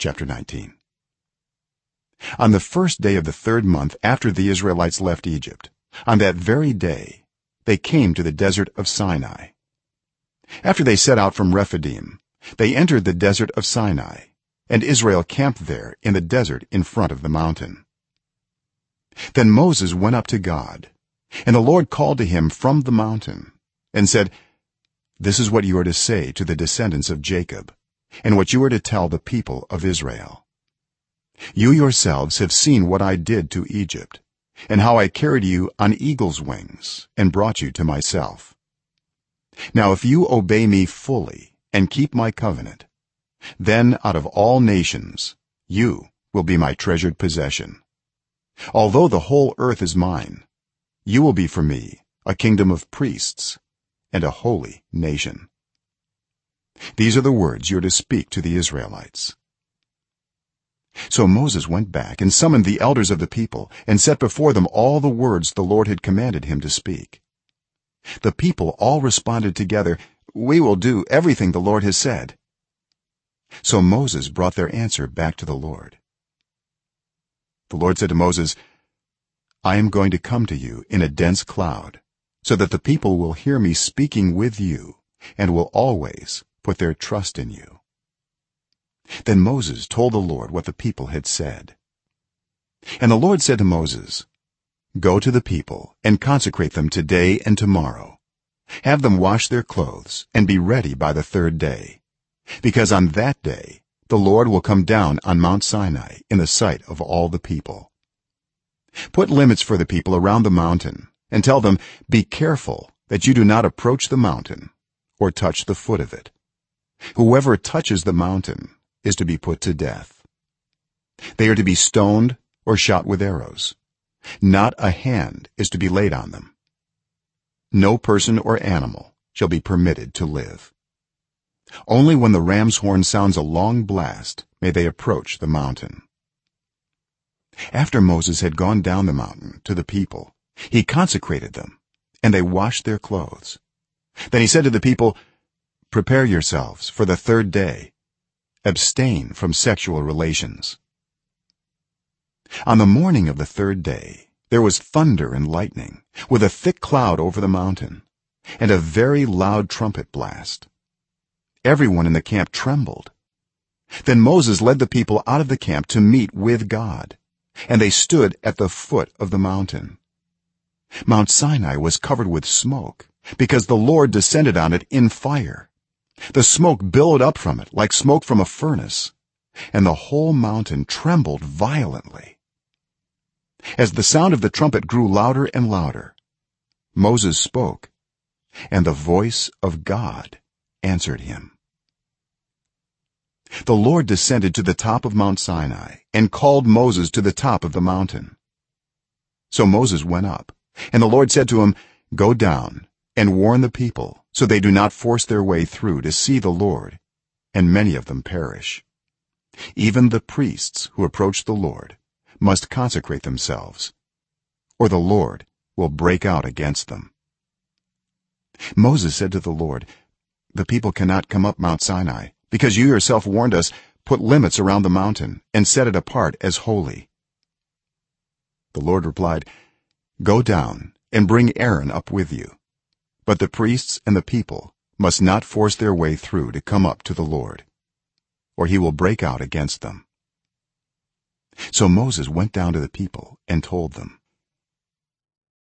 chapter 19 on the first day of the 3rd month after the israelites left egypt on that very day they came to the desert of sinai. After they set out from rephidim they entered the desert of sinai and israel camped there in the desert in front of the mountain. Then moses went up to god and the lord called to him from the mountain and said this is what you are to say to the descendants of jacob and what you are to tell the people of israel. You yourselves have seen what i did to egypt and how i carried you on eagle's wings and brought you to myself. Now if you obey me fully and keep my covenant then out of all nations you will be my treasured possession. Although the whole earth is mine you will be for me a kingdom of priests and a holy nation these are the words you are to speak to the israelites. So moses went back and summoned the elders of the people and set before them all the words the lord had commanded him to speak. The people all responded together we will do everything the lord has said. So moses brought their answer back to the lord. The lord said to moses i am going to come to you in a dense cloud so that the people will hear me speaking with you and will always put their trust in you. Then moses told the lord what the people had said. And the lord said to moses go to the people and consecrate them today and tomorrow. Have them wash their clothes and be ready by the third day. Because on that day the lord will come down on mount sinai in the sight of all the people. Put limits for the people around the mountain and tell them be careful that you do not approach the mountain or touch the foot of it whoever touches the mountain is to be put to death. They are to be stoned or shot with arrows. Not a hand is to be laid on them. No person or animal shall be permitted to live. Only when the ram's horn sounds a long blast may they approach the mountain. After moses had gone down the mountain to the people he consecrated them and they washed their clothes. Then he said to the people prepare yourselves for the third day. Abstain from sexual relations. On the morning of the third day there was thunder and lightning with a thick cloud over the mountain and a very loud trumpet blast. Everyone in the camp trembled. Then moses led the people out of the camp to meet with god and they stood at the foot of the mountain. Mount sinai was covered with smoke because the lord descended on it in fire the smoke billowed up from it like smoke from a furnace and the whole mountain trembled violently. As the sound of the trumpet grew louder and louder moses spoke and the voice of god answered him. The lord descended to the top of mount sinai and called moses to the top of the mountain. So moses went up and the lord said to him go down and warn the people so they do not force their way through to see the lord and many of them perish. Even the priests who approach the lord must consecrate themselves or the lord will break out against them. Moses said to the lord the people cannot come up mount sinai because you yourself warned us put limits around the mountain and set it apart as holy. The lord replied go down and bring aaron up with you but the priests and the people must not force their way through to come up to the lord or he will break out against them. So moses went down to the people and told them